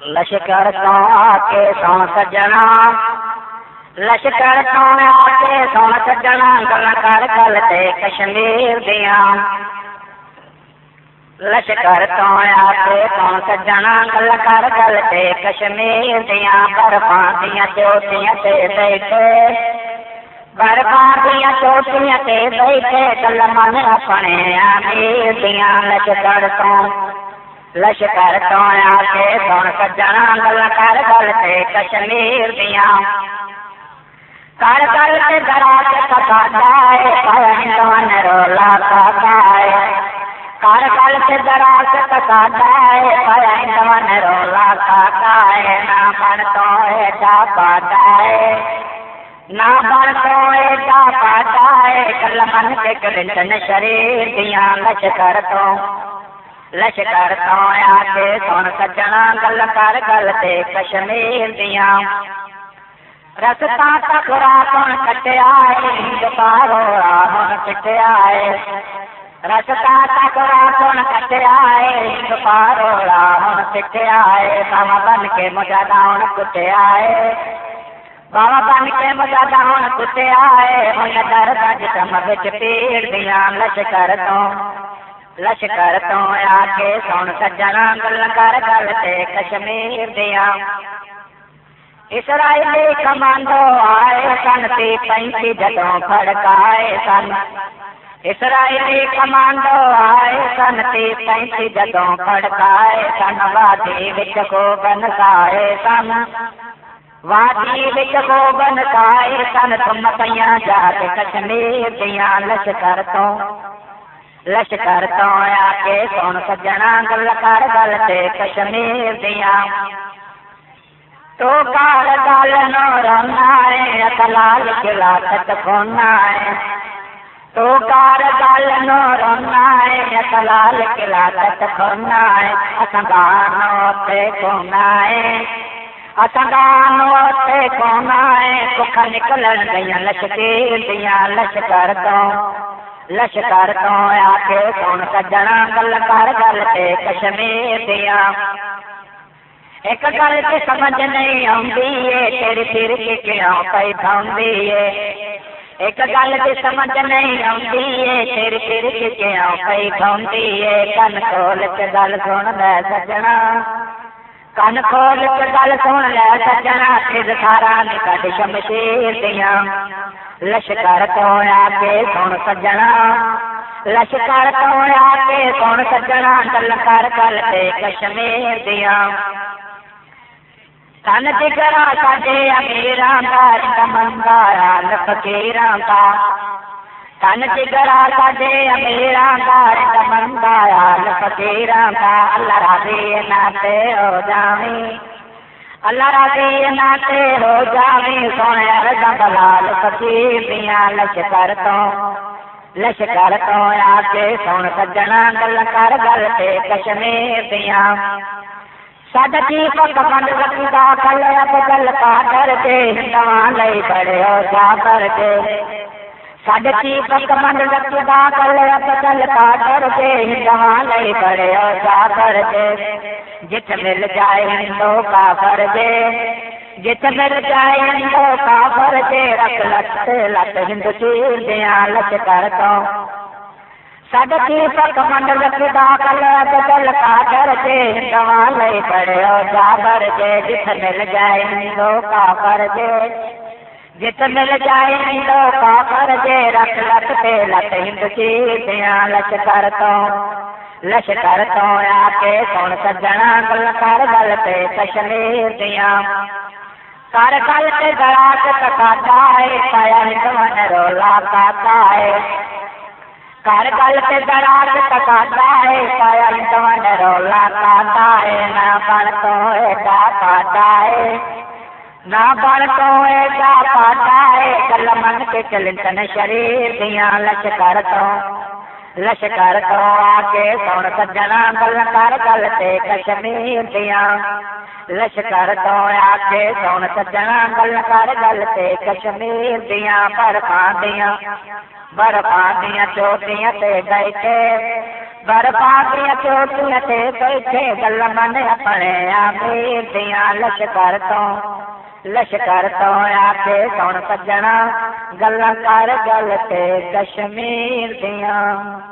لشکر تو آ کے سو سجنا لشکر تو کے سو سجنا گل کر گل تے کشمیر دیا لشکر تو کے سو سجنا گل کر گل تے کشمیر دیا برفا دیا چوٹیاں تے بیٹھے برفا دیا چوٹیاں تے بیٹھے گل من اپنے امیر دیا لشکر تو لشکر تو آ کے سن سجنا گل کر گل تے کشمیر دیا کر گل تے درا کے پتا جائے پہن رولا پتا ہے کر گل تے درا کے پتا جائے پہن رولا پتا ہے نہ بن تو ایڈا پاتا ہے نہ بن تو ایڈا پاتا ہے کل من کے کرنٹن شریر دیا لشکر تو۔ لشکر تو آ کے سن سجنا گل کر گل تے کشمیر دیا۔ رستا ٹکرا کون کٹیا پارو ہوں کٹیا رستا ٹکرا کون کٹیا پارو ہوں کٹیا بابا بن کے مجھا داؤن کٹیا بابا بن کے مجھا داؤن کٹیا ہوں درد جسم بچ پیڑ دیا لشکر تو لشکر تو آ کے سن سجنا گل کر گل تے کشمیر دیا اسرائیلی کمانڈو آئے سن تی پینتی جدوں کھڑکائے سن اسرائیلی کمانڈو آئے سن تی پینتی جدوں کھڑکائے سن وادی وچ کو بنسائے سن وادی وچ کو بنسائے سن تم پیاں جا کے کشمیر دیا لشکر تو لشکر تو آ کے سن سجنا گل کر گل تے کشمیر دیا تو کار گل نو رونا ہے کلال کلا تک کھونا ہے تو کار گل نو رونا ہے کلال کلا تک کھونا ہے اسنگانو تے کھونا ہے اسنگانو تے کھونا ہے کھک نکلن گیا لشکیر دیا لشکر تو لشکر تو آ کے سن سجنا گل کر گل تے کشمیر دیا ایک گل تے سمجھ نہیں آتی تیری پھر کے کیوں پی پاؤں ایک گل تے سمجھ نہیں آتی تیری پھر کے کیوں پی پاؤں کن کھول کے گل سن لے سجنا کن کھول کے گل سن لے سجنا سارا نکل شمشیر دیا لشکر تو آ کے سن سجنا۔ لشکر تو آ کے سن سجنا گل کر کر کے کشمیر دیا کن جگرا ساڈے امیر منگارا فکیر کا کن جگرا ساڈے امیر منگارا فکیر کا اللہ راضی ناتے ہو جاویں اللہ راضی ناتے ہو جاویں سونے رضا بلال فقیر دیا لشکر تو لشکر تو آ کے سن سجنا گل کر گل تے کشمیر دیا سد کی پک بند رکھتا کل اب گل کا کر دے ہندواں لئی بڑے ہو جا کر دے سد کی پک بند رکھتا کل اب گل کا کر دے ہندواں لئی بڑے جا کر دے جت مل جائے ہندو کا فر دے جت مل جائے ہندو کا فر دے رکھ لت لت ہند چیر دیا لچ کر تو سد کی پک بند رکھتا کل اب گل کا کر دے ہندواں لئی بڑے ہو جا کر دے جت مل جائے ہندو کا فر دے جت مل جائے ہندو کا فر دے رکھ لت تے لت ہند چیر دیا لچ کر تو لشکر تو آ کے سن سجنا گل کر گل تے کشمیر دیا کر گل تے گلا کے کٹاتا ہے پایا ہندوان رولا پاتا ہے کر گل تے گلا کے کٹاتا ہے پایا ہندوان رولا پاتا ہے نہ بن تو ایڈا پاتا ہے نہ بن پاتا ہے گل من کے چلن شریر دیا لشکر تو لشکر تو آ کے سن سجنا گل کر گل کشمیر دیا لشکر تو آ کے سن سجنا گل کر گل کشمیر دیا برفا دیا برفا دیا چوٹیاں تے بیٹھے برپا کے چوٹیاں تے بیٹھے گل من اپنے امیر دیاں لشکر تو لشکر تو آتے سن سجنا گلا کر گل تے کشمیر دیاں